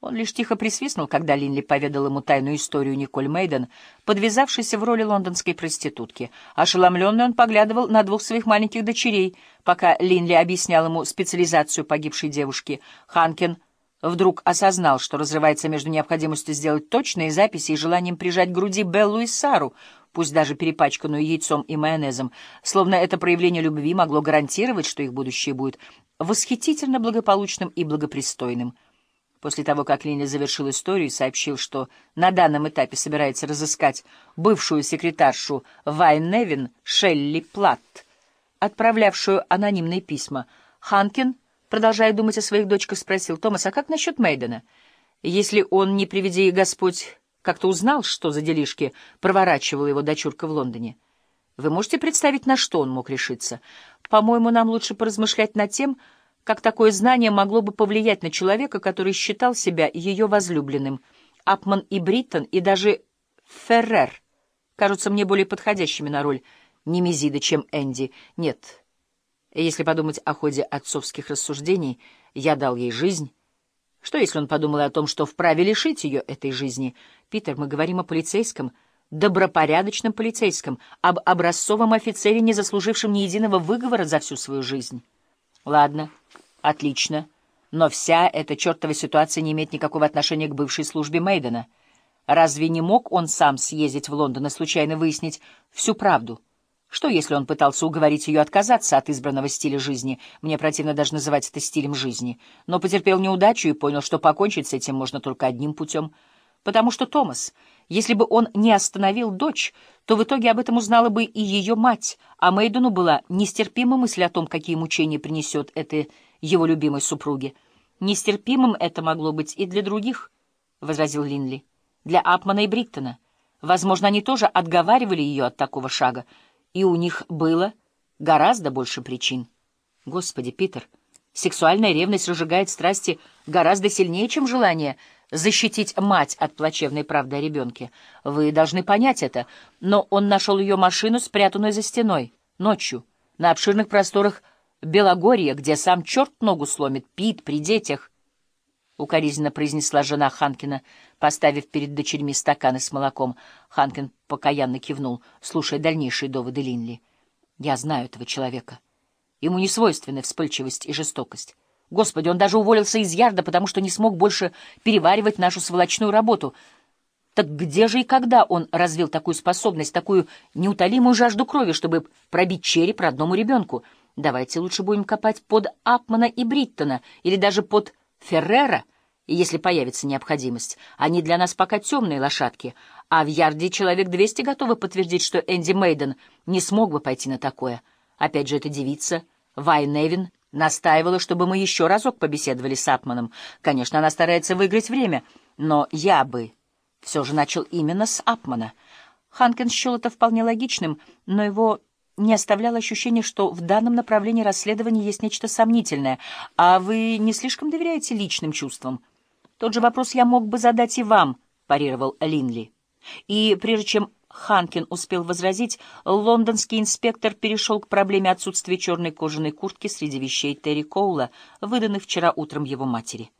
Он лишь тихо присвистнул, когда Линли поведал ему тайную историю Николь Мейден, подвязавшейся в роли лондонской проститутки. Ошеломленный он поглядывал на двух своих маленьких дочерей, пока Линли объяснял ему специализацию погибшей девушки. Ханкин вдруг осознал, что разрывается между необходимостью сделать точные записи и желанием прижать к груди Беллу и Сару, пусть даже перепачканную яйцом и майонезом, словно это проявление любви могло гарантировать, что их будущее будет восхитительно благополучным и благопристойным. После того, как Линли завершил историю и сообщил, что на данном этапе собирается разыскать бывшую секретаршу Вайн Невин Шелли Платт, отправлявшую анонимные письма, Ханкин, продолжая думать о своих дочках, спросил Томас, а как насчет Мейдена? Если он, не приведи Господь, как-то узнал, что за делишки проворачивала его дочурка в Лондоне. Вы можете представить, на что он мог решиться? По-моему, нам лучше поразмышлять над тем, как такое знание могло бы повлиять на человека, который считал себя ее возлюбленным. Апман и Бриттон, и даже Феррер кажутся мне более подходящими на роль Немезида, чем Энди. Нет, если подумать о ходе отцовских рассуждений, я дал ей жизнь. Что, если он подумал о том, что вправе лишить ее этой жизни? Питер, мы говорим о полицейском, добропорядочном полицейском, об образцовом офицере, не заслужившем ни единого выговора за всю свою жизнь. Ладно, отлично. Но вся эта чертова ситуация не имеет никакого отношения к бывшей службе Мейдена. Разве не мог он сам съездить в Лондон и случайно выяснить всю правду? Что, если он пытался уговорить ее отказаться от избранного стиля жизни? Мне противно даже называть это стилем жизни. Но потерпел неудачу и понял, что покончить с этим можно только одним путем. Потому что Томас, если бы он не остановил дочь, то в итоге об этом узнала бы и ее мать, а Мейдену была нестерпима мысль о том, какие мучения принесет это его любимой супруге. Нестерпимым это могло быть и для других, — возразил Линли, — для Апмана и Бриттона. Возможно, они тоже отговаривали ее от такого шага, и у них было гораздо больше причин. Господи, Питер, сексуальная ревность разжигает страсти гораздо сильнее, чем желание защитить мать от плачевной правды о ребенке. Вы должны понять это. Но он нашел ее машину, спрятанную за стеной, ночью, на обширных просторах Белогорья, где сам черт ногу сломит, пит при детях. Укоризненно произнесла жена Ханкина, поставив перед дочерьми стаканы с молоком. Ханкин покаянно кивнул, слушая дальнейшие доводы Линли. «Я знаю этого человека. Ему не свойственны вспыльчивость и жестокость. Господи, он даже уволился из ярда, потому что не смог больше переваривать нашу сволочную работу. Так где же и когда он развил такую способность, такую неутолимую жажду крови, чтобы пробить череп родному ребенку?» Давайте лучше будем копать под Апмана и Бриттона, или даже под Феррера, если появится необходимость. Они для нас пока темные лошадки, а в Ярде человек двести готовы подтвердить, что Энди Мейден не смог бы пойти на такое. Опять же, эта девица, Вай Невин, настаивала, чтобы мы еще разок побеседовали с Апманом. Конечно, она старается выиграть время, но я бы все же начал именно с Апмана. Ханкин счел это вполне логичным, но его не оставляло ощущения, что в данном направлении расследования есть нечто сомнительное, а вы не слишком доверяете личным чувствам. Тот же вопрос я мог бы задать и вам, парировал Линли. И прежде чем Ханкин успел возразить, лондонский инспектор перешел к проблеме отсутствия черной кожаной куртки среди вещей Терри Коула, выданных вчера утром его матери.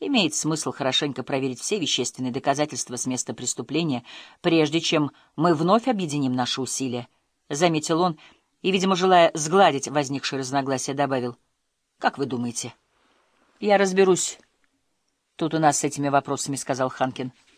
Имеет смысл хорошенько проверить все вещественные доказательства с места преступления, прежде чем мы вновь объединим наши усилия. — заметил он и, видимо, желая сгладить возникшее разногласие, добавил. — Как вы думаете? — Я разберусь. Тут у нас с этими вопросами, — сказал Ханкин. —